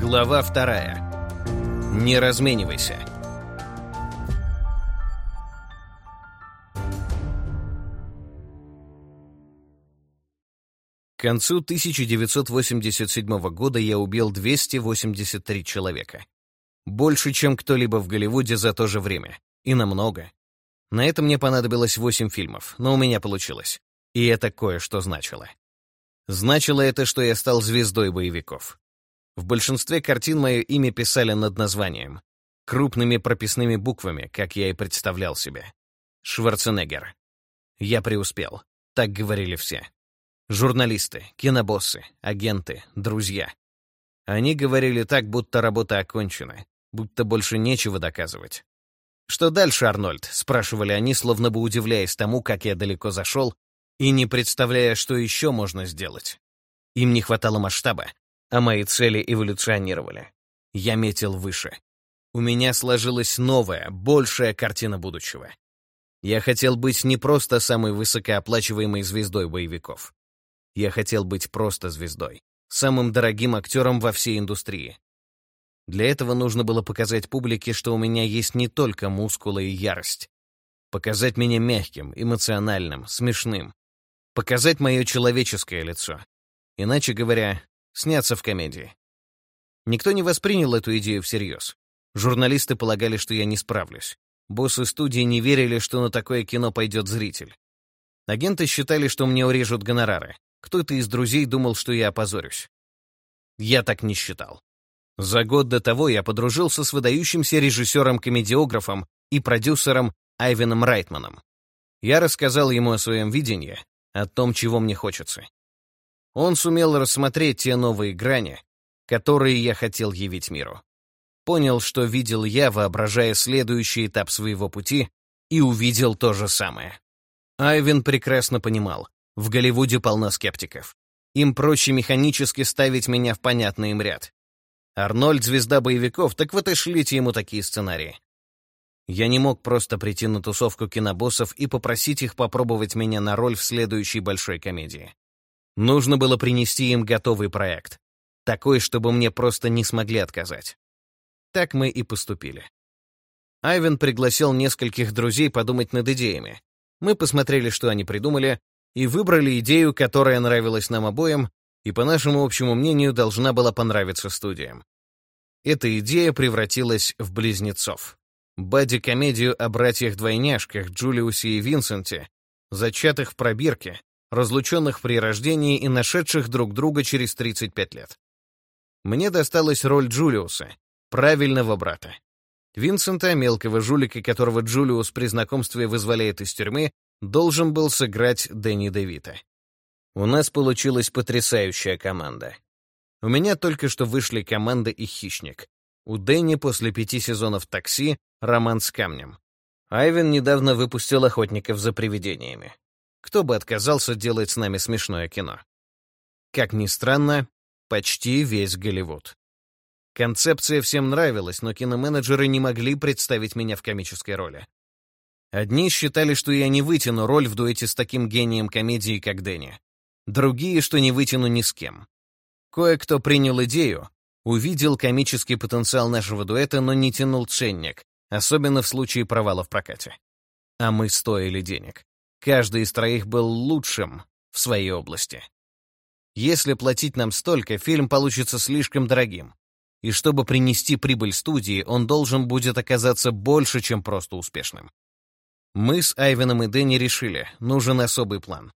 Глава вторая. Не разменивайся. К концу 1987 года я убил 283 человека. Больше, чем кто-либо в Голливуде за то же время. И намного. На это мне понадобилось 8 фильмов, но у меня получилось. И это кое-что значило. Значило это, что я стал звездой боевиков. В большинстве картин мое имя писали над названием. Крупными прописными буквами, как я и представлял себе. Шварценеггер. Я преуспел. Так говорили все. Журналисты, кинобоссы, агенты, друзья. Они говорили так, будто работа окончена, будто больше нечего доказывать. «Что дальше, Арнольд?» — спрашивали они, словно бы удивляясь тому, как я далеко зашел, и не представляя, что еще можно сделать. Им не хватало масштаба, а мои цели эволюционировали. Я метил выше. У меня сложилась новая, большая картина будущего. Я хотел быть не просто самой высокооплачиваемой звездой боевиков. Я хотел быть просто звездой, самым дорогим актером во всей индустрии. Для этого нужно было показать публике, что у меня есть не только мускулы и ярость. Показать меня мягким, эмоциональным, смешным. Показать мое человеческое лицо. Иначе говоря, сняться в комедии. Никто не воспринял эту идею всерьез. Журналисты полагали, что я не справлюсь. Боссы студии не верили, что на такое кино пойдет зритель. Агенты считали, что мне урежут гонорары. Кто-то из друзей думал, что я опозорюсь. Я так не считал. За год до того я подружился с выдающимся режиссером-комедиографом и продюсером Айвеном Райтманом. Я рассказал ему о своем видении, о том, чего мне хочется. Он сумел рассмотреть те новые грани, которые я хотел явить миру. Понял, что видел я, воображая следующий этап своего пути, и увидел то же самое. Айвен прекрасно понимал, в Голливуде полно скептиков. Им проще механически ставить меня в понятный им ряд. Арнольд — звезда боевиков, так вот и шлите ему такие сценарии. Я не мог просто прийти на тусовку кинобоссов и попросить их попробовать меня на роль в следующей большой комедии. Нужно было принести им готовый проект. Такой, чтобы мне просто не смогли отказать. Так мы и поступили. Айвен пригласил нескольких друзей подумать над идеями. Мы посмотрели, что они придумали, и выбрали идею, которая нравилась нам обоим, и, по нашему общему мнению, должна была понравиться студиям. Эта идея превратилась в «Близнецов». Бадди-комедию о братьях-двойняшках Джулиусе и Винсенте, зачатых в пробирке, разлученных при рождении и нашедших друг друга через 35 лет. Мне досталась роль Джулиуса, правильного брата. Винсента, мелкого жулика, которого Джулиус при знакомстве вызволяет из тюрьмы, должен был сыграть Дэнни Девита. У нас получилась потрясающая команда. У меня только что вышли команда и «Хищник». У Дэнни после пяти сезонов «Такси» роман с камнем. Айвен недавно выпустил «Охотников за привидениями». Кто бы отказался делать с нами смешное кино? Как ни странно, почти весь Голливуд. Концепция всем нравилась, но киноменеджеры не могли представить меня в комической роли. Одни считали, что я не вытяну роль в дуэте с таким гением комедии, как Дэнни. Другие, что не вытяну ни с кем. Кое-кто принял идею, увидел комический потенциал нашего дуэта, но не тянул ценник, особенно в случае провала в прокате. А мы стоили денег. Каждый из троих был лучшим в своей области. Если платить нам столько, фильм получится слишком дорогим. И чтобы принести прибыль студии, он должен будет оказаться больше, чем просто успешным. Мы с Айвеном и Дэнни решили, нужен особый план.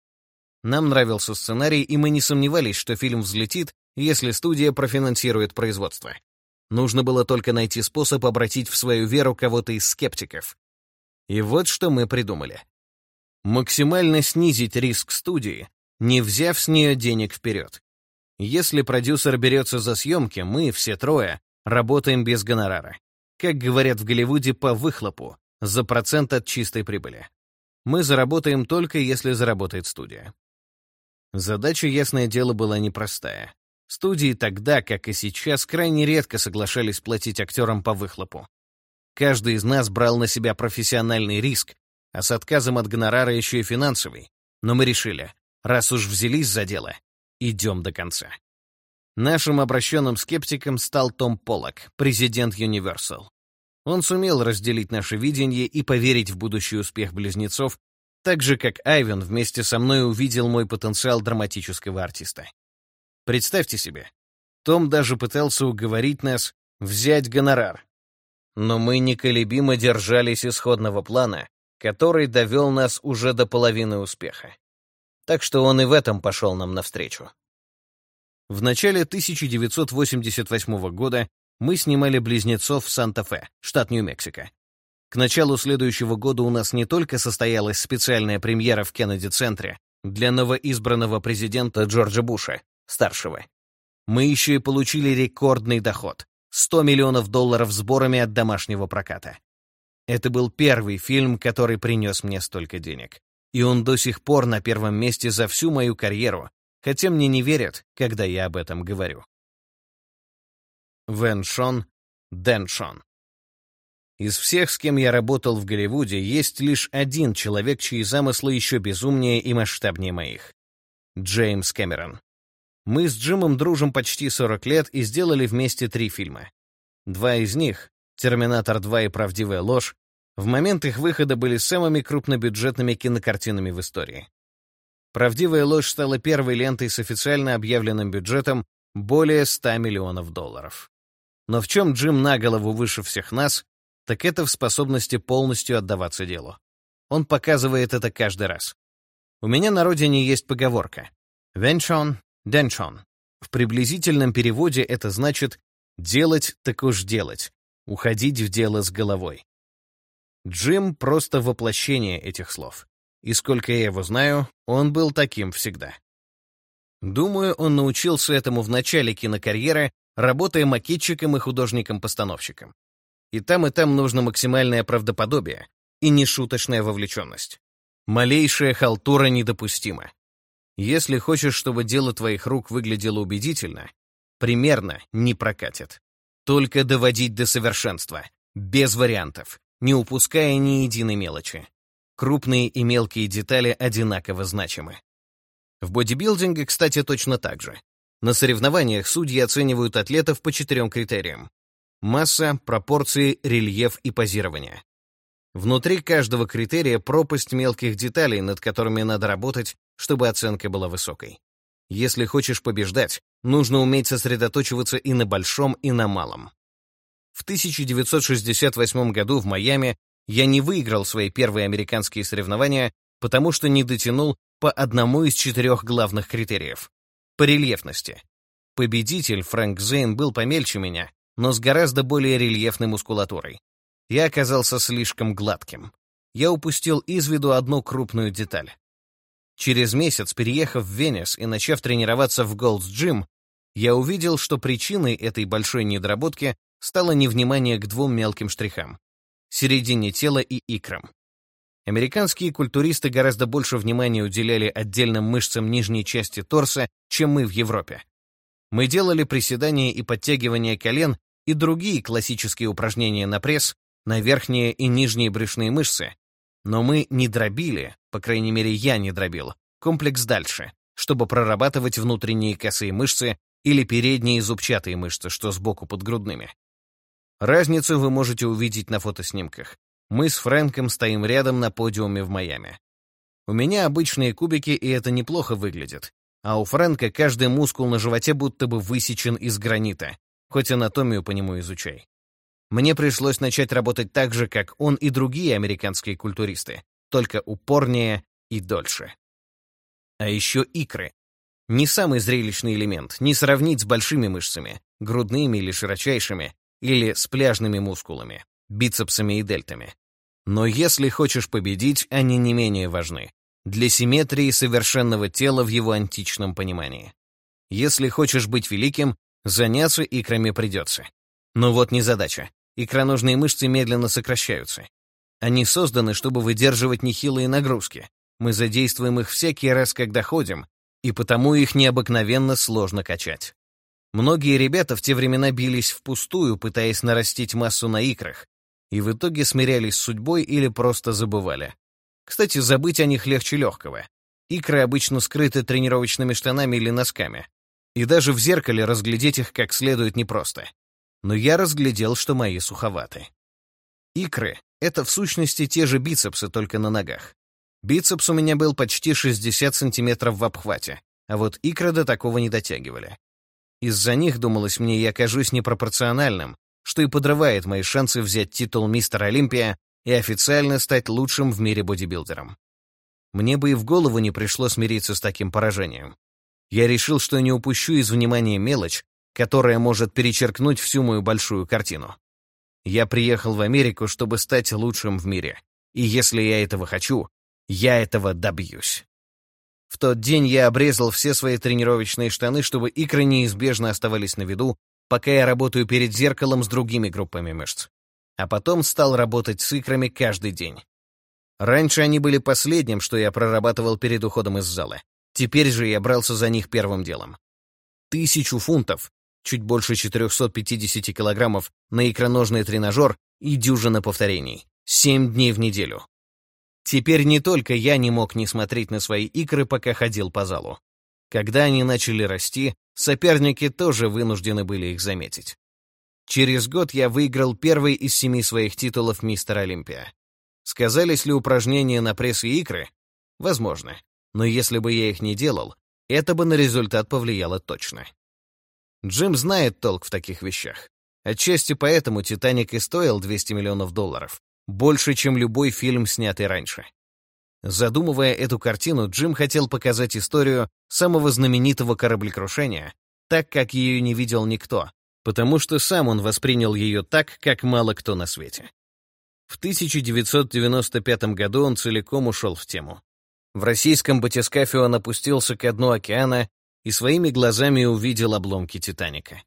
Нам нравился сценарий, и мы не сомневались, что фильм взлетит, если студия профинансирует производство. Нужно было только найти способ обратить в свою веру кого-то из скептиков. И вот что мы придумали максимально снизить риск студии, не взяв с нее денег вперед. Если продюсер берется за съемки, мы, все трое, работаем без гонорара. Как говорят в Голливуде, по выхлопу, за процент от чистой прибыли. Мы заработаем только, если заработает студия. Задача, ясное дело, была непростая. Студии тогда, как и сейчас, крайне редко соглашались платить актерам по выхлопу. Каждый из нас брал на себя профессиональный риск, а с отказом от гонорара еще и финансовый. Но мы решили, раз уж взялись за дело, идем до конца. Нашим обращенным скептиком стал Том Поллок, президент Universal. Он сумел разделить наше видение и поверить в будущий успех близнецов, так же, как Айвен вместе со мной увидел мой потенциал драматического артиста. Представьте себе, том даже пытался уговорить нас взять гонорар. Но мы неколебимо держались исходного плана, который довел нас уже до половины успеха. Так что он и в этом пошел нам навстречу. В начале 1988 года мы снимали «Близнецов» в Санта-Фе, штат Нью-Мексико. К началу следующего года у нас не только состоялась специальная премьера в Кеннеди-центре для новоизбранного президента Джорджа Буша, старшего. Мы еще и получили рекордный доход — 100 миллионов долларов сборами от домашнего проката. Это был первый фильм, который принес мне столько денег. И он до сих пор на первом месте за всю мою карьеру, хотя мне не верят, когда я об этом говорю. Вэн Шон, Дэн Шон. Из всех, с кем я работал в Голливуде, есть лишь один человек, чьи замыслы еще безумнее и масштабнее моих. Джеймс Кэмерон. Мы с Джимом дружим почти 40 лет и сделали вместе три фильма. Два из них «Терминатор 2» и «Правдивая ложь» в момент их выхода были самыми крупнобюджетными кинокартинами в истории. «Правдивая ложь» стала первой лентой с официально объявленным бюджетом более 100 миллионов долларов. Но в чем Джим на голову выше всех нас, так это в способности полностью отдаваться делу. Он показывает это каждый раз. У меня на родине есть поговорка «Венчон, денчон». В приблизительном переводе это значит «делать так уж делать», «уходить в дело с головой». Джим — просто воплощение этих слов. И сколько я его знаю, он был таким всегда. Думаю, он научился этому в начале кинокарьеры, работая макетчиком и художником-постановщиком. И там, и там нужно максимальное правдоподобие и нешуточная вовлеченность. Малейшая халтура недопустима. Если хочешь, чтобы дело твоих рук выглядело убедительно, примерно не прокатит. Только доводить до совершенства, без вариантов, не упуская ни единой мелочи. Крупные и мелкие детали одинаково значимы. В бодибилдинге, кстати, точно так же. На соревнованиях судьи оценивают атлетов по четырем критериям. Масса, пропорции, рельеф и позирование. Внутри каждого критерия пропасть мелких деталей, над которыми надо работать, чтобы оценка была высокой. Если хочешь побеждать, нужно уметь сосредоточиваться и на большом, и на малом. В 1968 году в Майами я не выиграл свои первые американские соревнования, потому что не дотянул по одному из четырех главных критериев — по рельефности. Победитель Фрэнк Зейн был помельче меня, но с гораздо более рельефной мускулатурой. Я оказался слишком гладким. Я упустил из виду одну крупную деталь. Через месяц, переехав в Венес и начав тренироваться в Gold's Gym, я увидел, что причиной этой большой недоработки стало невнимание к двум мелким штрихам середине тела и икрам. Американские культуристы гораздо больше внимания уделяли отдельным мышцам нижней части торса, чем мы в Европе. Мы делали приседания и подтягивания колен и другие классические упражнения на пресс, на верхние и нижние брюшные мышцы, но мы не дробили, по крайней мере, я не дробил, комплекс дальше, чтобы прорабатывать внутренние косые мышцы или передние зубчатые мышцы, что сбоку под грудными. Разницу вы можете увидеть на фотоснимках. Мы с Фрэнком стоим рядом на подиуме в Майами. У меня обычные кубики, и это неплохо выглядит. А у Фрэнка каждый мускул на животе будто бы высечен из гранита, хоть анатомию по нему изучай. Мне пришлось начать работать так же, как он и другие американские культуристы, только упорнее и дольше. А еще икры. Не самый зрелищный элемент, не сравнить с большими мышцами, грудными или широчайшими, или с пляжными мускулами, бицепсами и дельтами. Но если хочешь победить, они не менее важны. Для симметрии совершенного тела в его античном понимании. Если хочешь быть великим, заняться икрами придется. Но вот не задача. Икроножные мышцы медленно сокращаются. Они созданы, чтобы выдерживать нехилые нагрузки. Мы задействуем их всякий раз, когда ходим, и потому их необыкновенно сложно качать. Многие ребята в те времена бились впустую, пытаясь нарастить массу на икрах, и в итоге смирялись с судьбой или просто забывали. Кстати, забыть о них легче легкого. Икры обычно скрыты тренировочными штанами или носками. И даже в зеркале разглядеть их как следует непросто. Но я разглядел, что мои суховаты. Икры — это в сущности те же бицепсы, только на ногах. Бицепс у меня был почти 60 сантиметров в обхвате, а вот икры до такого не дотягивали. Из-за них, думалось мне, я кажусь непропорциональным, что и подрывает мои шансы взять титул мистер Олимпия и официально стать лучшим в мире бодибилдером. Мне бы и в голову не пришло смириться с таким поражением. Я решил, что не упущу из внимания мелочь, которая может перечеркнуть всю мою большую картину. Я приехал в Америку, чтобы стать лучшим в мире. И если я этого хочу, я этого добьюсь. В тот день я обрезал все свои тренировочные штаны, чтобы икры неизбежно оставались на виду, пока я работаю перед зеркалом с другими группами мышц. А потом стал работать с икрами каждый день. Раньше они были последним, что я прорабатывал перед уходом из зала. Теперь же я брался за них первым делом. Тысячу фунтов, чуть больше 450 килограммов, на икроножный тренажер и дюжина повторений. Семь дней в неделю. Теперь не только я не мог не смотреть на свои икры, пока ходил по залу. Когда они начали расти, соперники тоже вынуждены были их заметить. Через год я выиграл первый из семи своих титулов мистер Олимпия. Сказались ли упражнения на пресс и икры? Возможно. Но если бы я их не делал, это бы на результат повлияло точно. Джим знает толк в таких вещах. Отчасти поэтому «Титаник» и стоил 200 миллионов долларов. Больше, чем любой фильм, снятый раньше. Задумывая эту картину, Джим хотел показать историю самого знаменитого кораблекрушения, так как ее не видел никто, потому что сам он воспринял ее так, как мало кто на свете. В 1995 году он целиком ушел в тему. В российском батискафе он опустился к дну океана и своими глазами увидел обломки «Титаника».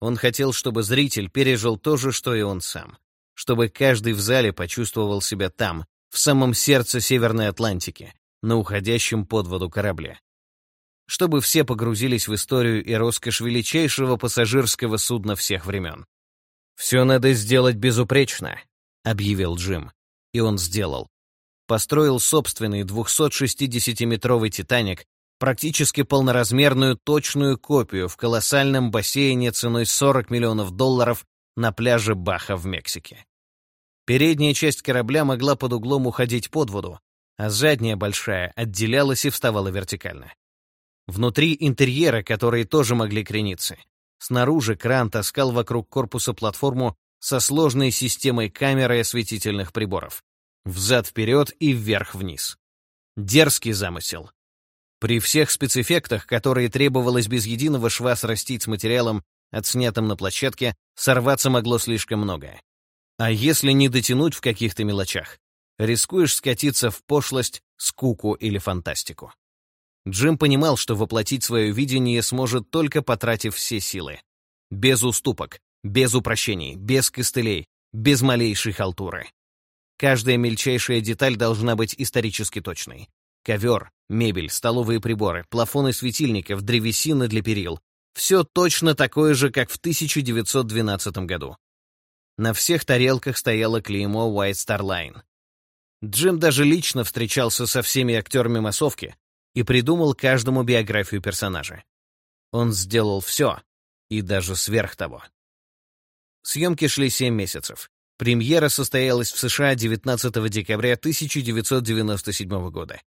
Он хотел, чтобы зритель пережил то же, что и он сам чтобы каждый в зале почувствовал себя там, в самом сердце Северной Атлантики, на уходящем под воду корабле. Чтобы все погрузились в историю и роскошь величайшего пассажирского судна всех времен. «Все надо сделать безупречно», — объявил Джим. И он сделал. Построил собственный 260-метровый «Титаник», практически полноразмерную точную копию в колоссальном бассейне ценой 40 миллионов долларов на пляже Баха в Мексике. Передняя часть корабля могла под углом уходить под воду, а задняя большая отделялась и вставала вертикально. Внутри интерьера, которые тоже могли крениться. Снаружи кран таскал вокруг корпуса платформу со сложной системой камер и осветительных приборов. Взад-вперед и вверх-вниз. Дерзкий замысел. При всех спецэффектах, которые требовалось без единого шва срастить с материалом, отснятым на площадке, сорваться могло слишком многое. А если не дотянуть в каких-то мелочах, рискуешь скатиться в пошлость, скуку или фантастику. Джим понимал, что воплотить свое видение сможет только потратив все силы. Без уступок, без упрощений, без костылей, без малейшей халтуры. Каждая мельчайшая деталь должна быть исторически точной. Ковер, мебель, столовые приборы, плафоны светильников, древесина для перил, все точно такое же, как в 1912 году. На всех тарелках стояло клеймо White Star Line. Джим даже лично встречался со всеми актерами массовки и придумал каждому биографию персонажа. Он сделал все, и даже сверх того. Съемки шли 7 месяцев. Премьера состоялась в США 19 декабря 1997 года.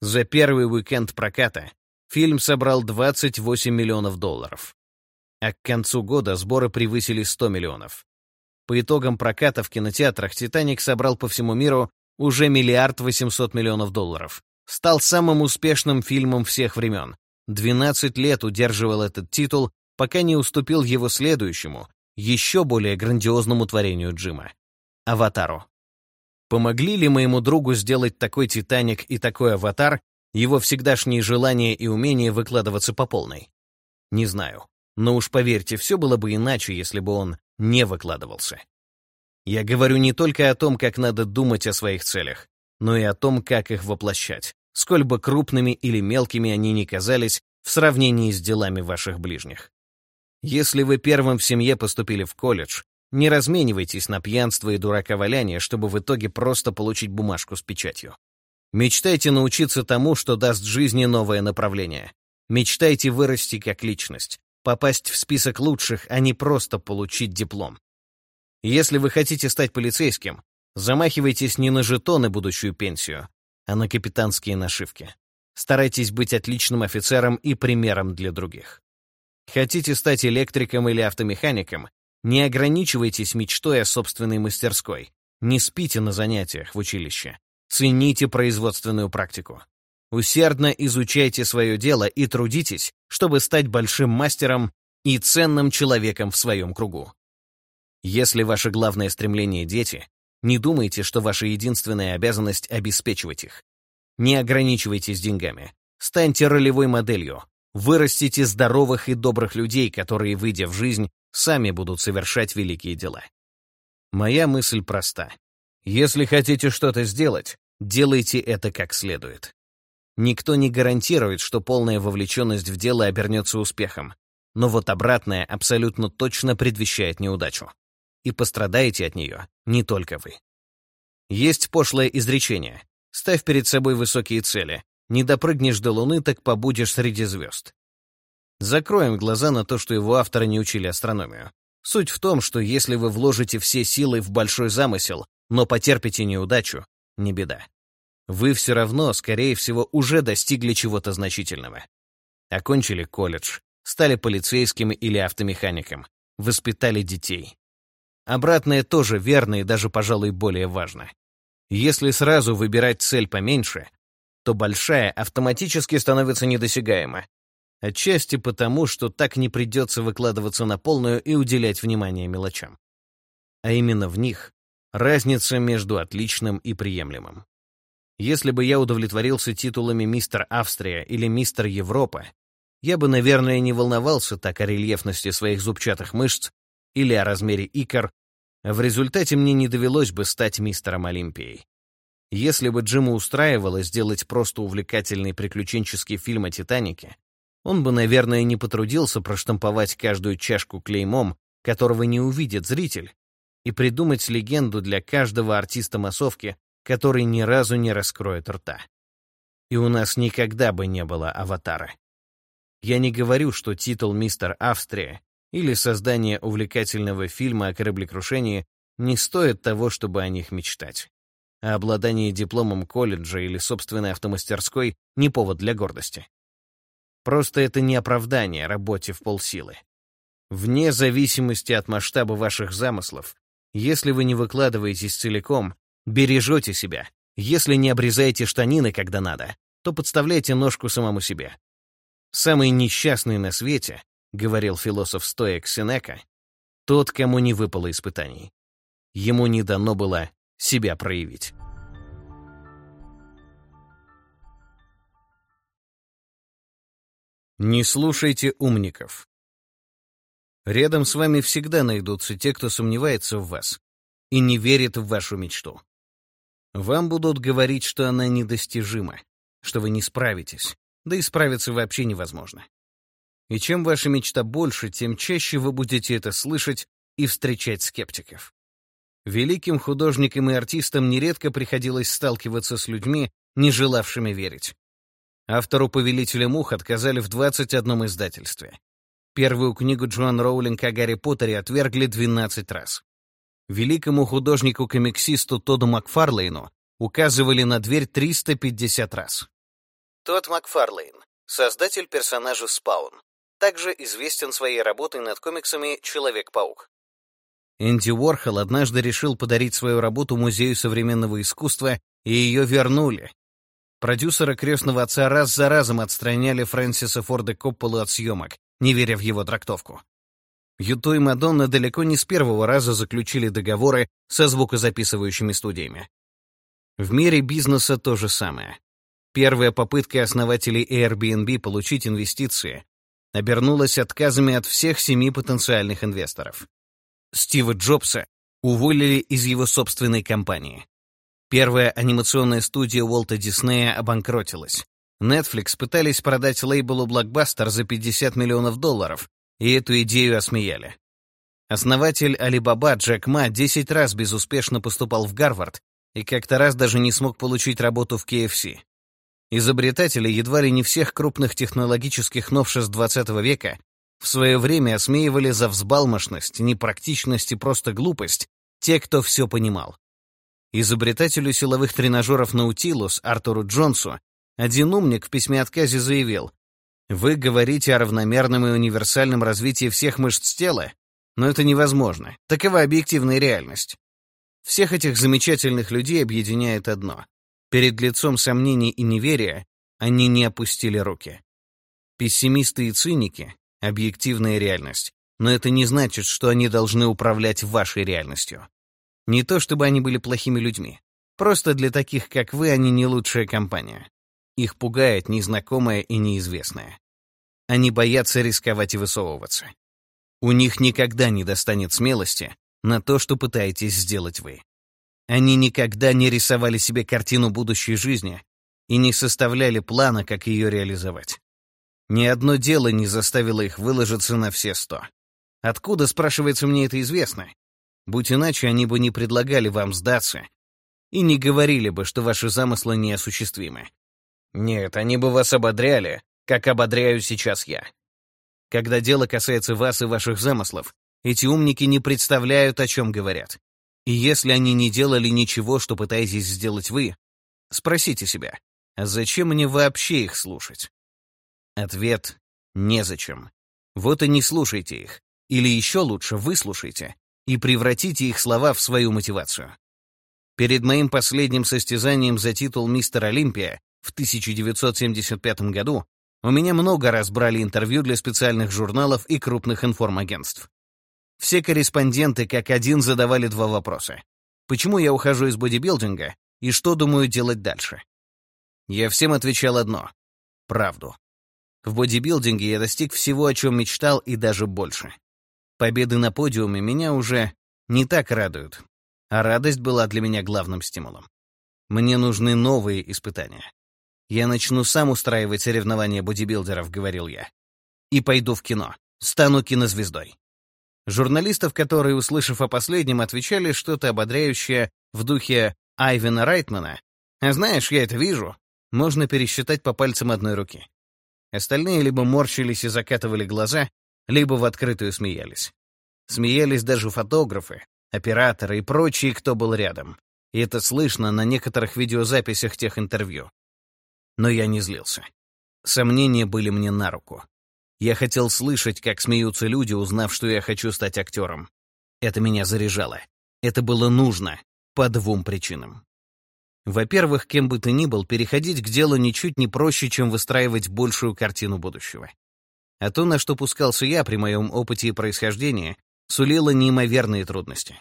За первый уикенд проката Фильм собрал 28 миллионов долларов. А к концу года сборы превысили 100 миллионов. По итогам проката в кинотеатрах «Титаник» собрал по всему миру уже миллиард 800 миллионов долларов. Стал самым успешным фильмом всех времен. 12 лет удерживал этот титул, пока не уступил его следующему, еще более грандиозному творению Джима — «Аватару». Помогли ли моему другу сделать такой «Титаник» и такой «Аватар» Его всегдашнее желание и умение выкладываться по полной. Не знаю. Но уж поверьте, все было бы иначе, если бы он не выкладывался. Я говорю не только о том, как надо думать о своих целях, но и о том, как их воплощать, сколь бы крупными или мелкими они ни казались в сравнении с делами ваших ближних. Если вы первым в семье поступили в колледж, не разменивайтесь на пьянство и дураковаляние, чтобы в итоге просто получить бумажку с печатью. Мечтайте научиться тому, что даст жизни новое направление. Мечтайте вырасти как личность, попасть в список лучших, а не просто получить диплом. Если вы хотите стать полицейским, замахивайтесь не на жетоны будущую пенсию, а на капитанские нашивки. Старайтесь быть отличным офицером и примером для других. Хотите стать электриком или автомехаником? Не ограничивайтесь мечтой о собственной мастерской. Не спите на занятиях в училище. Цените производственную практику. Усердно изучайте свое дело и трудитесь, чтобы стать большим мастером и ценным человеком в своем кругу. Если ваше главное стремление — дети, не думайте, что ваша единственная обязанность — обеспечивать их. Не ограничивайтесь деньгами. Станьте ролевой моделью. Вырастите здоровых и добрых людей, которые, выйдя в жизнь, сами будут совершать великие дела. Моя мысль проста. Если хотите что-то сделать, делайте это как следует. Никто не гарантирует, что полная вовлеченность в дело обернется успехом, но вот обратное абсолютно точно предвещает неудачу. И пострадаете от нее не только вы. Есть пошлое изречение. Ставь перед собой высокие цели. Не допрыгнешь до Луны, так побудешь среди звезд. Закроем глаза на то, что его авторы не учили астрономию. Суть в том, что если вы вложите все силы в большой замысел, но потерпите неудачу, не беда. Вы все равно, скорее всего, уже достигли чего-то значительного. Окончили колледж, стали полицейским или автомехаником, воспитали детей. Обратное тоже верно и даже, пожалуй, более важно. Если сразу выбирать цель поменьше, то большая автоматически становится недосягаема. Отчасти потому, что так не придется выкладываться на полную и уделять внимание мелочам. А именно в них разница между отличным и приемлемым. Если бы я удовлетворился титулами «Мистер Австрия» или «Мистер Европа», я бы, наверное, не волновался так о рельефности своих зубчатых мышц или о размере икр, в результате мне не довелось бы стать мистером Олимпией. Если бы Джима устраивало сделать просто увлекательный приключенческий фильм о «Титанике», он бы, наверное, не потрудился проштамповать каждую чашку клеймом, которого не увидит зритель, и придумать легенду для каждого артиста массовки, который ни разу не раскроет рта. И у нас никогда бы не было аватара. Я не говорю, что титул «Мистер Австрия» или создание увлекательного фильма о кораблекрушении не стоит того, чтобы о них мечтать. А обладание дипломом колледжа или собственной автомастерской — не повод для гордости. Просто это не оправдание работе в полсилы. Вне зависимости от масштаба ваших замыслов, если вы не выкладываетесь целиком, бережете себя, если не обрезаете штанины, когда надо, то подставляйте ножку самому себе. Самый несчастный на свете, говорил философ Стоек Сенека, тот, кому не выпало испытаний. Ему не дано было себя проявить. Не слушайте умников. Рядом с вами всегда найдутся те, кто сомневается в вас и не верит в вашу мечту. Вам будут говорить, что она недостижима, что вы не справитесь, да и справиться вообще невозможно. И чем ваша мечта больше, тем чаще вы будете это слышать и встречать скептиков. Великим художникам и артистам нередко приходилось сталкиваться с людьми, не желавшими верить. Автору «Повелителя мух» отказали в 21 издательстве. Первую книгу Джоан Роулинг о Гарри Поттере отвергли 12 раз. Великому художнику-комиксисту Тоду Макфарлейну указывали на дверь 350 раз. Тод Макфарлейн, создатель персонажа Спаун, также известен своей работой над комиксами «Человек-паук». Энди Уорхол однажды решил подарить свою работу Музею современного искусства, и ее вернули, Продюсера «Крестного отца» раз за разом отстраняли Фрэнсиса Форда Копполу от съемок, не веря в его трактовку. Юту и Мадонна далеко не с первого раза заключили договоры со звукозаписывающими студиями. В мире бизнеса то же самое. Первая попытка основателей Airbnb получить инвестиции обернулась отказами от всех семи потенциальных инвесторов. Стива Джобса уволили из его собственной компании. Первая анимационная студия Уолта Диснея обанкротилась. Netflix пытались продать лейблу Blockbuster за 50 миллионов долларов, и эту идею осмеяли. Основатель Alibaba Джек Ма 10 раз безуспешно поступал в Гарвард и как-то раз даже не смог получить работу в KFC. Изобретатели едва ли не всех крупных технологических новшеств XX века в свое время осмеивали за взбалмошность, непрактичность и просто глупость те, кто все понимал. Изобретателю силовых тренажеров Наутилус Артуру Джонсу один умник в письме отказе заявил, «Вы говорите о равномерном и универсальном развитии всех мышц тела, но это невозможно. Такова объективная реальность. Всех этих замечательных людей объединяет одно. Перед лицом сомнений и неверия они не опустили руки. Пессимисты и циники — объективная реальность, но это не значит, что они должны управлять вашей реальностью. Не то чтобы они были плохими людьми. Просто для таких, как вы, они не лучшая компания. Их пугает незнакомое и неизвестное. Они боятся рисковать и высовываться. У них никогда не достанет смелости на то, что пытаетесь сделать вы. Они никогда не рисовали себе картину будущей жизни и не составляли плана, как ее реализовать. Ни одно дело не заставило их выложиться на все сто. Откуда, спрашивается, мне это известно? Будь иначе, они бы не предлагали вам сдаться и не говорили бы, что ваши замыслы неосуществимы. Нет, они бы вас ободряли, как ободряю сейчас я. Когда дело касается вас и ваших замыслов, эти умники не представляют, о чем говорят. И если они не делали ничего, что пытаетесь сделать вы, спросите себя, а зачем мне вообще их слушать? Ответ — незачем. Вот и не слушайте их. Или еще лучше, выслушайте и превратите их слова в свою мотивацию. Перед моим последним состязанием за титул «Мистер Олимпия» в 1975 году у меня много раз брали интервью для специальных журналов и крупных информагентств. Все корреспонденты как один задавали два вопроса. Почему я ухожу из бодибилдинга и что думаю делать дальше? Я всем отвечал одно — правду. В бодибилдинге я достиг всего, о чем мечтал, и даже больше. Победы на подиуме меня уже не так радуют, а радость была для меня главным стимулом. Мне нужны новые испытания. «Я начну сам устраивать соревнования бодибилдеров», — говорил я. «И пойду в кино. Стану кинозвездой». Журналистов, которые, услышав о последнем, отвечали что-то ободряющее в духе Айвена Райтмана. «А знаешь, я это вижу», можно пересчитать по пальцам одной руки. Остальные либо морщились и закатывали глаза, либо в открытую смеялись. Смеялись даже фотографы, операторы и прочие, кто был рядом. И это слышно на некоторых видеозаписях тех интервью. Но я не злился. Сомнения были мне на руку. Я хотел слышать, как смеются люди, узнав, что я хочу стать актером. Это меня заряжало. Это было нужно. По двум причинам. Во-первых, кем бы ты ни был, переходить к делу ничуть не проще, чем выстраивать большую картину будущего. А то, на что пускался я при моем опыте и происхождении, сулило неимоверные трудности.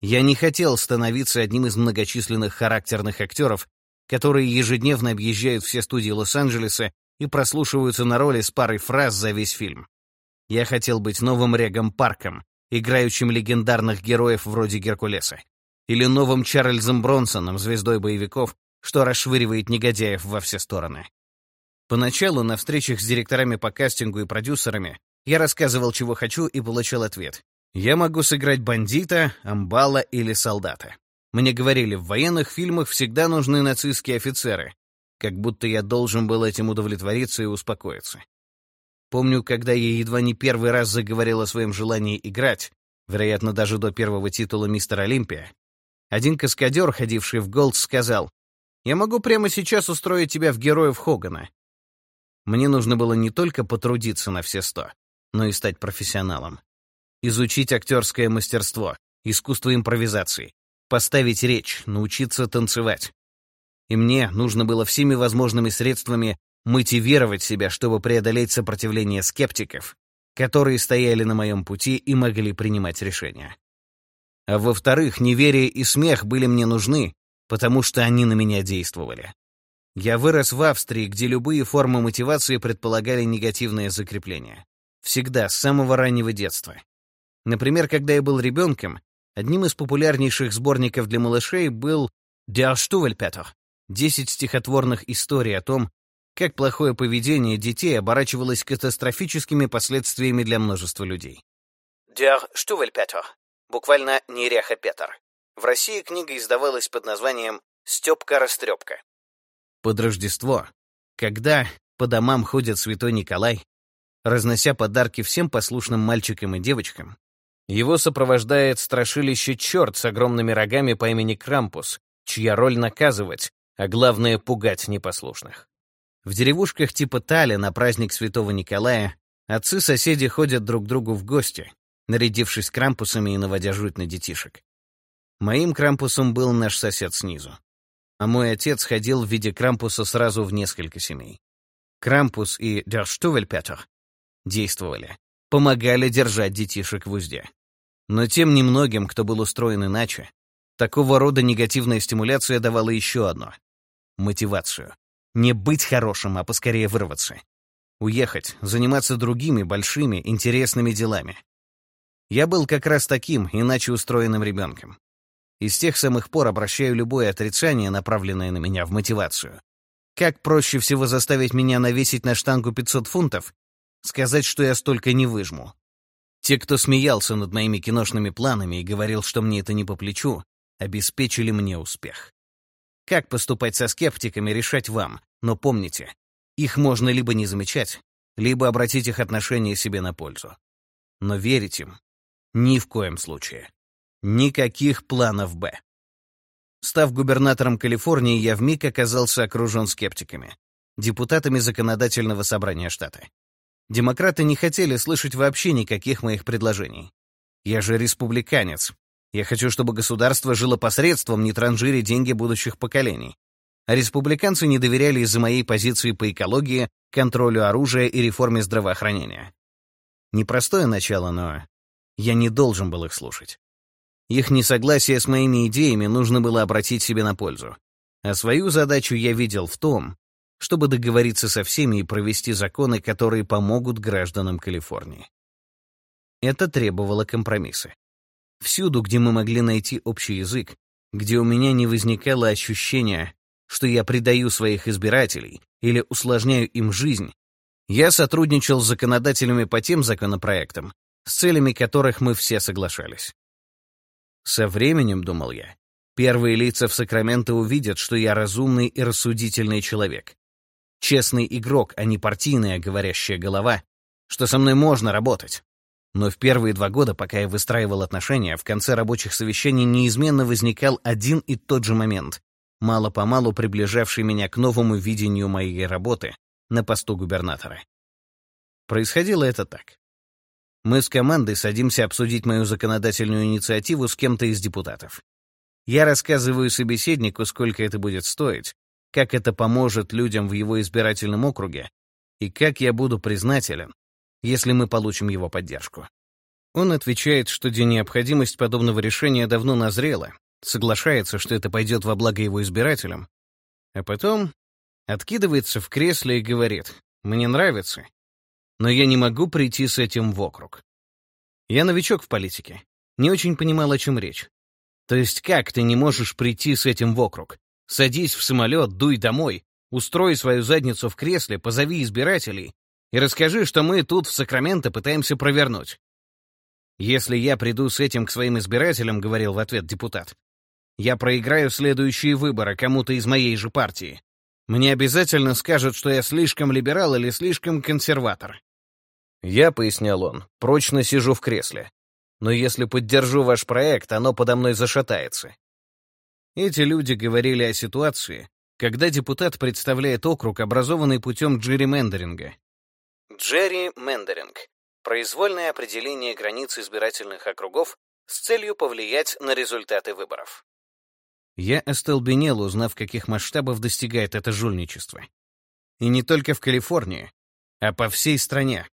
Я не хотел становиться одним из многочисленных характерных актеров, которые ежедневно объезжают все студии Лос-Анджелеса и прослушиваются на роли с парой фраз за весь фильм. Я хотел быть новым Регом Парком, играющим легендарных героев вроде Геркулеса, или новым Чарльзом Бронсоном, звездой боевиков, что расшвыривает негодяев во все стороны. Поначалу на встречах с директорами по кастингу и продюсерами я рассказывал, чего хочу, и получал ответ. Я могу сыграть бандита, амбала или солдата. Мне говорили, в военных фильмах всегда нужны нацистские офицеры, как будто я должен был этим удовлетвориться и успокоиться. Помню, когда я едва не первый раз заговорил о своем желании играть, вероятно, даже до первого титула «Мистер Олимпия», один каскадер, ходивший в Голд, сказал, «Я могу прямо сейчас устроить тебя в героев Хогана». Мне нужно было не только потрудиться на все сто, но и стать профессионалом. Изучить актерское мастерство, искусство импровизации, поставить речь, научиться танцевать. И мне нужно было всеми возможными средствами мотивировать себя, чтобы преодолеть сопротивление скептиков, которые стояли на моем пути и могли принимать решения. А во-вторых, неверие и смех были мне нужны, потому что они на меня действовали. Я вырос в Австрии, где любые формы мотивации предполагали негативное закрепление. Всегда, с самого раннего детства. Например, когда я был ребенком, Одним из популярнейших сборников для малышей был «Der Stuvelpeter» — 10 стихотворных историй о том, как плохое поведение детей оборачивалось катастрофическими последствиями для множества людей. «Der Stuvelpeter» — буквально «Неряха Петр». В России книга издавалась под названием «Степка-растрепка». Под Рождество, когда по домам ходит святой Николай, разнося подарки всем послушным мальчикам и девочкам, его сопровождает страшилище черт с огромными рогами по имени Крампус, чья роль наказывать, а главное — пугать непослушных. В деревушках типа Тали на праздник святого Николая отцы-соседи ходят друг к другу в гости, нарядившись крампусами и наводя жуть на детишек. Моим крампусом был наш сосед снизу. А мой отец ходил в виде крампуса сразу в несколько семей. Крампус и Дерштувельпетер действовали, помогали держать детишек в узде. Но тем немногим, кто был устроен иначе, такого рода негативная стимуляция давала еще одно — мотивацию. Не быть хорошим, а поскорее вырваться. Уехать, заниматься другими большими, интересными делами. Я был как раз таким, иначе устроенным ребенком. И с тех самых пор обращаю любое отрицание, направленное на меня, в мотивацию. Как проще всего заставить меня навесить на штангу 500 фунтов? Сказать, что я столько не выжму. Те, кто смеялся над моими киношными планами и говорил, что мне это не по плечу, обеспечили мне успех. Как поступать со скептиками, решать вам, но помните, их можно либо не замечать, либо обратить их отношение себе на пользу. Но верить им ни в коем случае. Никаких планов «Б». Став губернатором Калифорнии, я вмиг оказался окружен скептиками, депутатами законодательного собрания штата. Демократы не хотели слышать вообще никаких моих предложений. Я же республиканец. Я хочу, чтобы государство жило посредством, не транжире деньги будущих поколений. А республиканцы не доверяли из-за моей позиции по экологии, контролю оружия и реформе здравоохранения. Непростое начало, но я не должен был их слушать. Их несогласие с моими идеями нужно было обратить себе на пользу. А свою задачу я видел в том, чтобы договориться со всеми и провести законы, которые помогут гражданам Калифорнии. Это требовало компромисса. Всюду, где мы могли найти общий язык, где у меня не возникало ощущения, что я предаю своих избирателей или усложняю им жизнь, я сотрудничал с законодателями по тем законопроектам, с целями которых мы все соглашались. Со временем, думал я, первые лица в Сакраменто увидят, что я разумный и рассудительный человек. Честный игрок, а не партийная говорящая голова, что со мной можно работать. Но в первые два года, пока я выстраивал отношения, в конце рабочих совещаний неизменно возникал один и тот же момент, мало-помалу приближавший меня к новому видению моей работы на посту губернатора. Происходило это так. Мы с командой садимся обсудить мою законодательную инициативу с кем-то из депутатов. Я рассказываю собеседнику, сколько это будет стоить, как это поможет людям в его избирательном округе и как я буду признателен, если мы получим его поддержку. Он отвечает, что необходимость подобного решения давно назрела, соглашается, что это пойдет во благо его избирателям, а потом откидывается в кресле и говорит, «Мне нравится, но я не могу прийти с этим в округ. Я новичок в политике, не очень понимал, о чем речь. То есть как ты не можешь прийти с этим в округ? Садись в самолет, дуй домой, устрой свою задницу в кресле, позови избирателей и расскажи, что мы тут в Сакраменто пытаемся провернуть. Если я приду с этим к своим избирателям, говорил в ответ депутат, я проиграю следующие выборы кому-то из моей же партии. Мне обязательно скажут, что я слишком либерал или слишком консерватор. Я, пояснял он, прочно сижу в кресле. Но если поддержу ваш проект, оно подо мной зашатается. Эти люди говорили о ситуации, когда депутат представляет округ, образованный путем джерримендеринга. Джерримендеринг — произвольное определение границ избирательных округов с целью повлиять на результаты выборов. Я остолбенел, узнав, каких масштабов достигает это жульничество. И не только в Калифорнии, а по всей стране.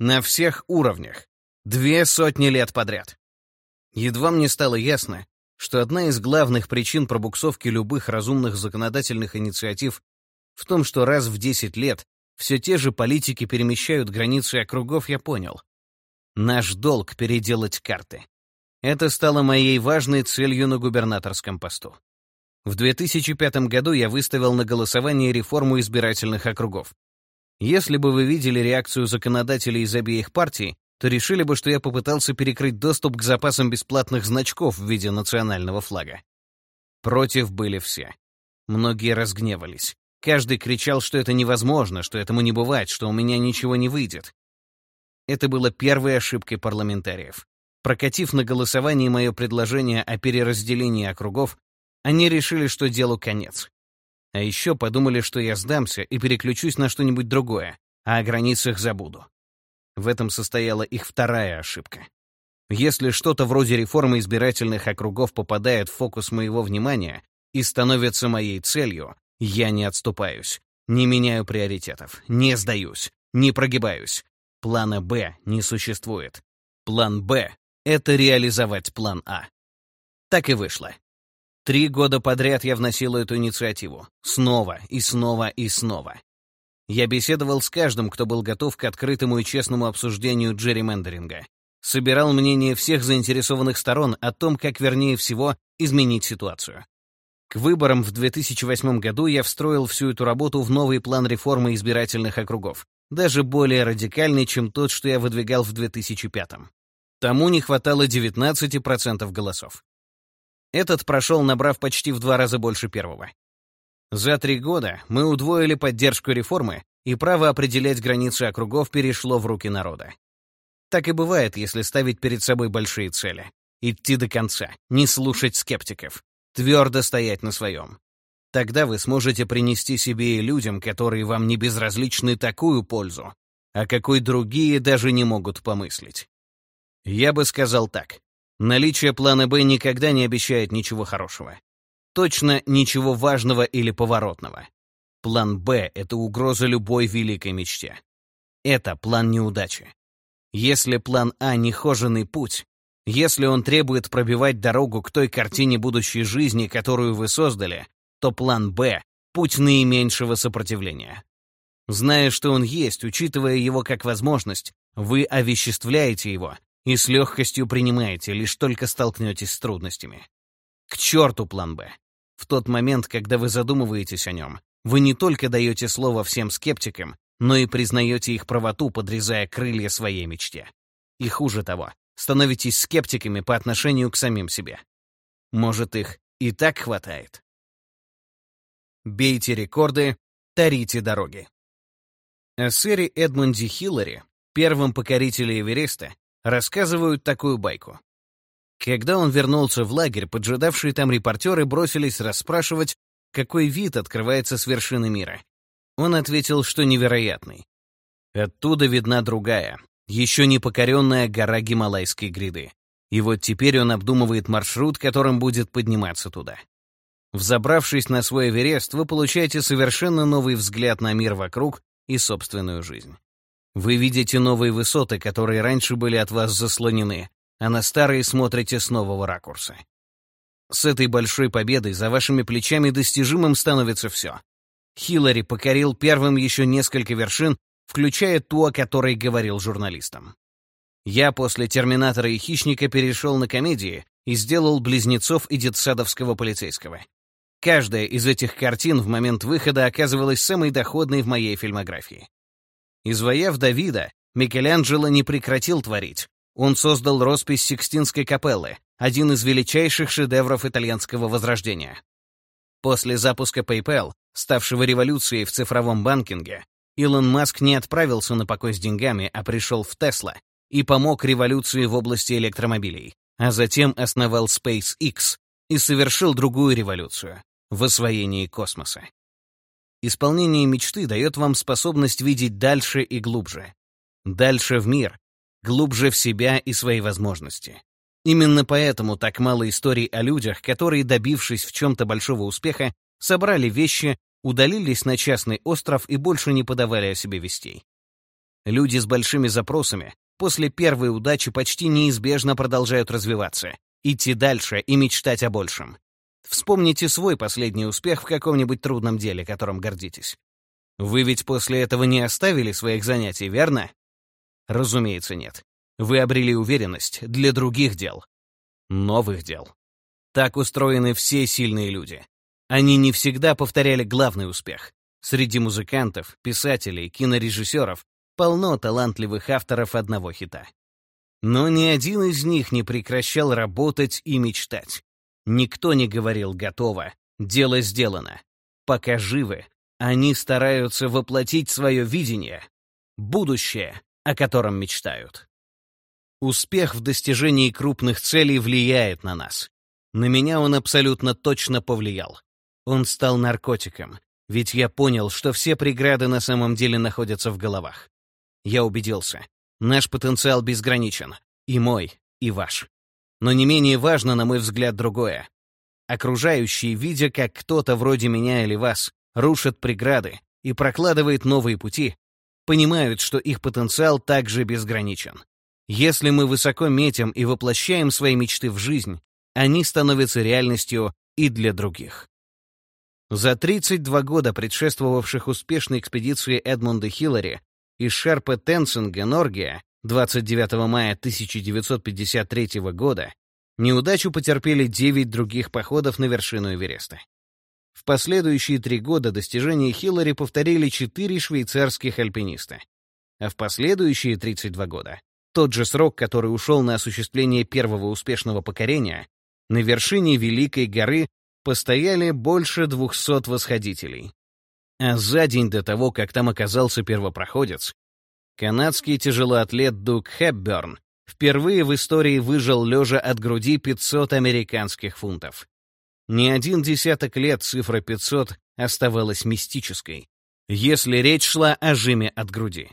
На всех уровнях. Две сотни лет подряд. Едва мне стало ясно, что одна из главных причин пробуксовки любых разумных законодательных инициатив в том, что раз в 10 лет все те же политики перемещают границы округов, я понял. Наш долг — переделать карты. Это стало моей важной целью на губернаторском посту. В 2005 году я выставил на голосование реформу избирательных округов. Если бы вы видели реакцию законодателей из обеих партий, то решили бы, что я попытался перекрыть доступ к запасам бесплатных значков в виде национального флага. Против были все. Многие разгневались. Каждый кричал, что это невозможно, что этому не бывать, что у меня ничего не выйдет. Это было первой ошибкой парламентариев. Прокатив на голосовании мое предложение о переразделении округов, они решили, что делу конец. А еще подумали, что я сдамся и переключусь на что-нибудь другое, а о границах забуду. В этом состояла их вторая ошибка. Если что-то вроде реформы избирательных округов попадает в фокус моего внимания и становится моей целью, я не отступаюсь, не меняю приоритетов, не сдаюсь, не прогибаюсь. Плана «Б» не существует. План «Б» — это реализовать план «А». Так и вышло. Три года подряд я вносил эту инициативу. Снова и снова и снова. Я беседовал с каждым, кто был готов к открытому и честному обсуждению джерримендеринга. Собирал мнение всех заинтересованных сторон о том, как вернее всего изменить ситуацию. К выборам в 2008 году я встроил всю эту работу в новый план реформы избирательных округов, даже более радикальный, чем тот, что я выдвигал в 2005. Тому не хватало 19% голосов. Этот прошел, набрав почти в два раза больше первого. За три года мы удвоили поддержку реформы, и право определять границы округов перешло в руки народа. Так и бывает, если ставить перед собой большие цели. Идти до конца, не слушать скептиков, твердо стоять на своем. Тогда вы сможете принести себе и людям, которые вам не безразличны, такую пользу, о какой другие даже не могут помыслить. Я бы сказал так. Наличие плана «Б» никогда не обещает ничего хорошего. Точно ничего важного или поворотного. План «Б» — это угроза любой великой мечте. Это план неудачи. Если план А — нехоженный путь, если он требует пробивать дорогу к той картине будущей жизни, которую вы создали, то план «Б» — путь наименьшего сопротивления. Зная, что он есть, учитывая его как возможность, вы овеществляете его и с легкостью принимаете, лишь только столкнетесь с трудностями. К черту план «Б». В тот момент, когда вы задумываетесь о нем, вы не только даете слово всем скептикам, но и признаете их правоту, подрезая крылья своей мечте. И хуже того, становитесь скептиками по отношению к самим себе. Может, их и так хватает. Бейте рекорды, тарите дороги. О сэре Эдмунде Хиллари, первом покорителе Эвереста, рассказывают такую байку. Когда он вернулся в лагерь, поджидавшие там репортеры бросились расспрашивать, какой вид открывается с вершины мира. Он ответил, что невероятный. Оттуда видна другая, еще не покоренная гора Гималайской гряды. И вот теперь он обдумывает маршрут, которым будет подниматься туда. Взобравшись на свой Эверест, вы получаете совершенно новый взгляд на мир вокруг и собственную жизнь. Вы видите новые высоты, которые раньше были от вас заслонены, а на старые смотрите с нового ракурса. С этой большой победой за вашими плечами достижимым становится все. Хиллари покорил первым еще несколько вершин, включая ту, о которой говорил журналистам. Я после «Терминатора» и «Хищника» перешел на комедии и сделал «Близнецов» и «Детсадовского полицейского». Каждая из этих картин в момент выхода оказывалась самой доходной в моей фильмографии. Извояв Давида, Микеланджело не прекратил творить. Он создал роспись Сикстинской капеллы, один из величайших шедевров итальянского возрождения. После запуска PayPal, ставшего революцией в цифровом банкинге, Илон Маск не отправился на покой с деньгами, а пришел в Тесла и помог революции в области электромобилей, а затем основал SpaceX и совершил другую революцию — в освоении космоса. Исполнение мечты дает вам способность видеть дальше и глубже. Дальше в мир, глубже в себя и свои возможности. Именно поэтому так мало историй о людях, которые, добившись в чем-то большого успеха, собрали вещи удалились на частный остров и больше не подавали о себе вестей. Люди с большими запросами после первой удачи почти неизбежно продолжают развиваться, идти дальше и мечтать о большем. Вспомните свой последний успех в каком-нибудь трудном деле, которым гордитесь. Вы ведь после этого не оставили своих занятий, верно? Разумеется, нет. Вы обрели уверенность для других дел. Новых дел. Так устроены все сильные люди. Они не всегда повторяли главный успех. Среди музыкантов, писателей, кинорежиссеров полно талантливых авторов одного хита. Но ни один из них не прекращал работать и мечтать. Никто не говорил «готово», «дело сделано». Пока живы, Они стараются воплотить свое видение, будущее, о котором мечтают. Успех в достижении крупных целей влияет на нас. На меня он абсолютно точно повлиял. Он стал наркотиком, ведь я понял, что все преграды на самом деле находятся в головах. Я убедился, наш потенциал безграничен, и мой, и ваш. Но не менее важно, на мой взгляд, другое. Окружающие, видя, как кто-то вроде меня или вас рушит преграды и прокладывает новые пути, понимают, что их потенциал также безграничен. Если мы высоко метим и воплощаем свои мечты в жизнь, они становятся реальностью и для других. За 32 года предшествовавших успешной экспедиции Эдмунда Хиллари из Шерпа Тенсинга, Норгия, 29 мая 1953 года, неудачу потерпели 9 других походов на вершину Эвереста. В последующие три года достижения Хиллари повторили четыре швейцарских альпиниста. А в последующие 32 года, тот же срок, который ушел на осуществление первого успешного покорения, на вершине Великой горы постояли больше 200 восходителей. А за день до того, как там оказался первопроходец, канадский тяжелоатлет Дуг Хепберн впервые в истории выжил лежа от груди 500 американских фунтов. Ни один десяток лет цифра 500 оставалась мистической, если речь шла о жиме от груди.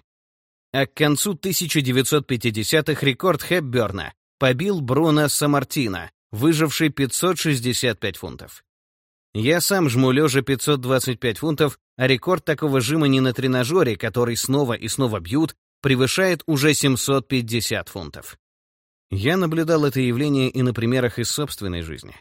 А к концу 1950-х рекорд Хепберна побил Бруно Самартина, выживший 565 фунтов. Я сам жму лежа 525 фунтов, а рекорд такого жима не на тренажере, который снова и снова бьют, превышает уже 750 фунтов. Я наблюдал это явление и на примерах из собственной жизни.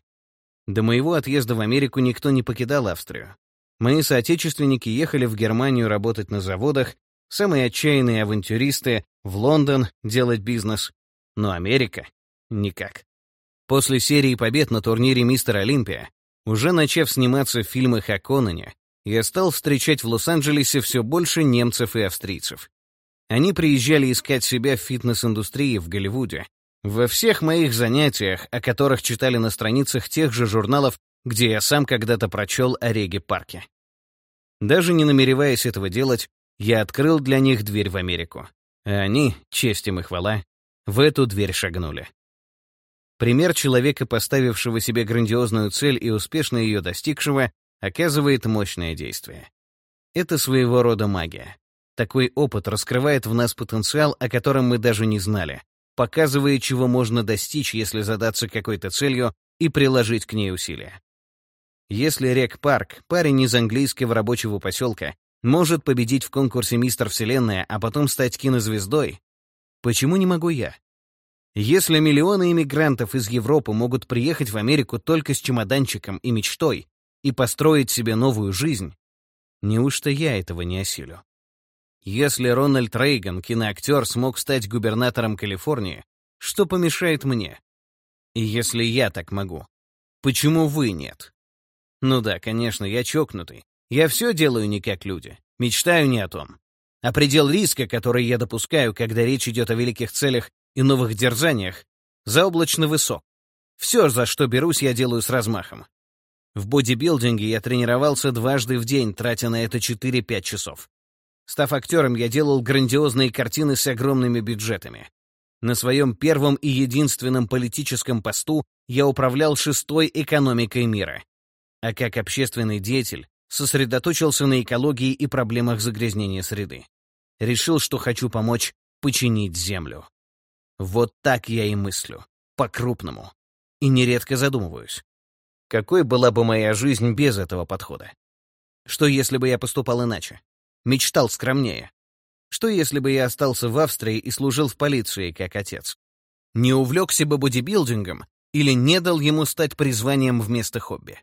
До моего отъезда в Америку никто не покидал Австрию. Мои соотечественники ехали в Германию работать на заводах, самые отчаянные авантюристы — в Лондон делать бизнес. Но Америка — никак. После серии побед на турнире «Мистер Олимпия», уже начав сниматься в фильмах о Конане, я стал встречать в Лос-Анджелесе все больше немцев и австрийцев. Они приезжали искать себя в фитнес-индустрии в Голливуде. Во всех моих занятиях, о которых читали на страницах тех же журналов, где я сам когда-то прочел о Реге Парке. Даже не намереваясь этого делать, я открыл для них дверь в Америку. А они, честь им и хвала, в эту дверь шагнули. Пример человека, поставившего себе грандиозную цель и успешно ее достигшего, оказывает мощное действие. Это своего рода магия. Такой опыт раскрывает в нас потенциал, о котором мы даже не знали, показывая, чего можно достичь, если задаться какой-то целью и приложить к ней усилия. Если Рек Парк, парень из английского рабочего поселка, может победить в конкурсе «Мистер Вселенная», а потом стать кинозвездой, почему не могу я? Если миллионы иммигрантов из Европы могут приехать в Америку только с чемоданчиком и мечтой и построить себе новую жизнь, неужто я этого не осилю? Если Рональд Рейган, киноактер, смог стать губернатором Калифорнии, что помешает мне? И если я так могу, почему вы нет? Ну да, конечно, я чокнутый. Я все делаю не как люди. Мечтаю не о том. А предел риска, который я допускаю, когда речь идет о великих целях и новых дерзаниях заоблачно высок. Все, за что берусь, я делаю с размахом. В бодибилдинге я тренировался дважды в день, тратя на это 4-5 часов. Став актером, я делал грандиозные картины с огромными бюджетами. На своем первом и единственном политическом посту я управлял шестой экономикой мира. А как общественный деятель сосредоточился на экологии и проблемах загрязнения среды. Решил, что хочу помочь починить Землю. Вот так я и мыслю. По-крупному. И нередко задумываюсь. Какой была бы моя жизнь без этого подхода? Что если бы я поступал иначе? Мечтал скромнее? Что если бы я остался в Австрии и служил в полиции, как отец? Не увлекся бы бодибилдингом или не дал ему стать призванием вместо хобби?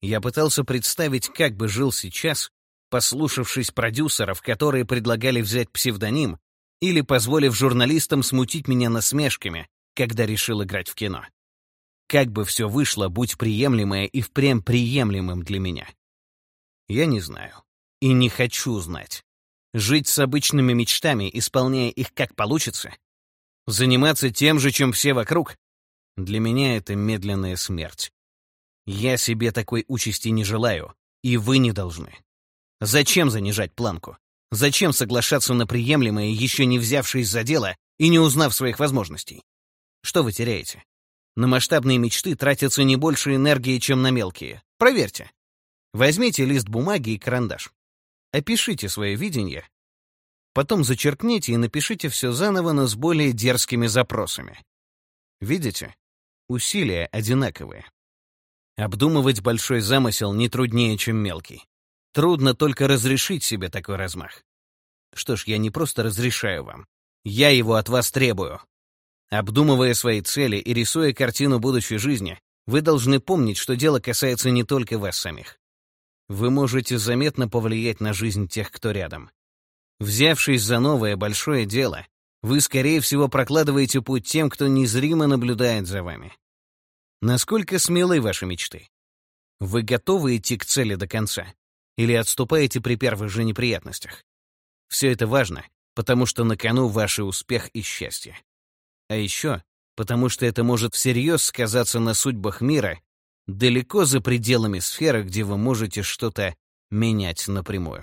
Я пытался представить, как бы жил сейчас, послушавшись продюсеров, которые предлагали взять псевдоним или позволив журналистам смутить меня насмешками, когда решил играть в кино. Как бы все вышло, будь приемлемое и впрямь приемлемым для меня. Я не знаю. И не хочу знать. Жить с обычными мечтами, исполняя их как получится, заниматься тем же, чем все вокруг, для меня это медленная смерть. Я себе такой участи не желаю, и вы не должны. Зачем занижать планку? Зачем соглашаться на приемлемое, еще не взявшись за дело и не узнав своих возможностей? Что вы теряете? На масштабные мечты тратится не больше энергии, чем на мелкие. Проверьте. Возьмите лист бумаги и карандаш. Опишите свое видение, потом зачеркните и напишите все заново, но с более дерзкими запросами. Видите? Усилия одинаковые. Обдумывать большой замысел не труднее, чем мелкий. Трудно только разрешить себе такой размах. Что ж, я не просто разрешаю вам. Я его от вас требую. Обдумывая свои цели и рисуя картину будущей жизни, вы должны помнить, что дело касается не только вас самих. Вы можете заметно повлиять на жизнь тех, кто рядом. Взявшись за новое большое дело, вы, скорее всего, прокладываете путь тем, кто незримо наблюдает за вами. Насколько смелы ваши мечты? Вы готовы идти к цели до конца? Или отступаете при первых же неприятностях? Все это важно, потому что на кону ваш успех и счастье. А еще потому что это может всерьез сказаться на судьбах мира далеко за пределами сферы, где вы можете что-то менять напрямую.